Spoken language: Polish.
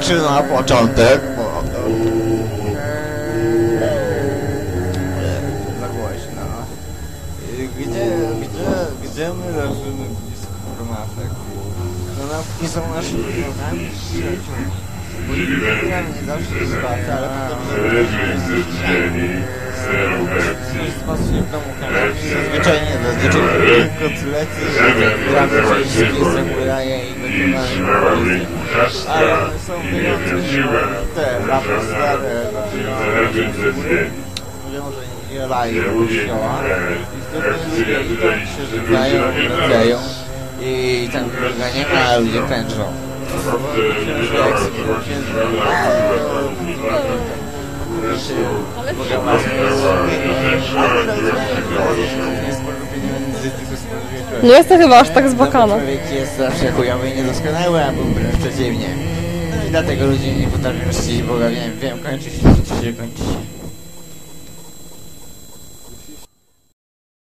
czy na początek, bo... Za głośno. Gdzie, gdzie, gdzie my leżymy blisko formatek? Kanapki są naszymi nogami przyjaciółmi. Polityka nie zawsze bata, ale potem się w domu kanapki zazwyczaj nie zazwyczaj kotlety, gramy wszystkie samuraje i wykonane ale one są wyjątki, te lata stare, mówią, że nie i ludzie się tam nie ma, ludzie. Księży jak sobie księży, Mogę Nie jestem chyba aż tak zbakana. Człowiek jest zawsze chujowy i niedoskonały, a był wręcz przeciwnie. No i dlatego ludzie nie potrafią czcić Boga. Wiem, wiem, kończy się, kończy się, kończy się.